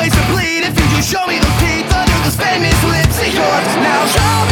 ways to bleed if you just show me those teeth under those famous lips of yours. Now show me.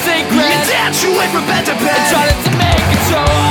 secret. You dance, you ain't from bed to bed. And trying to make it so.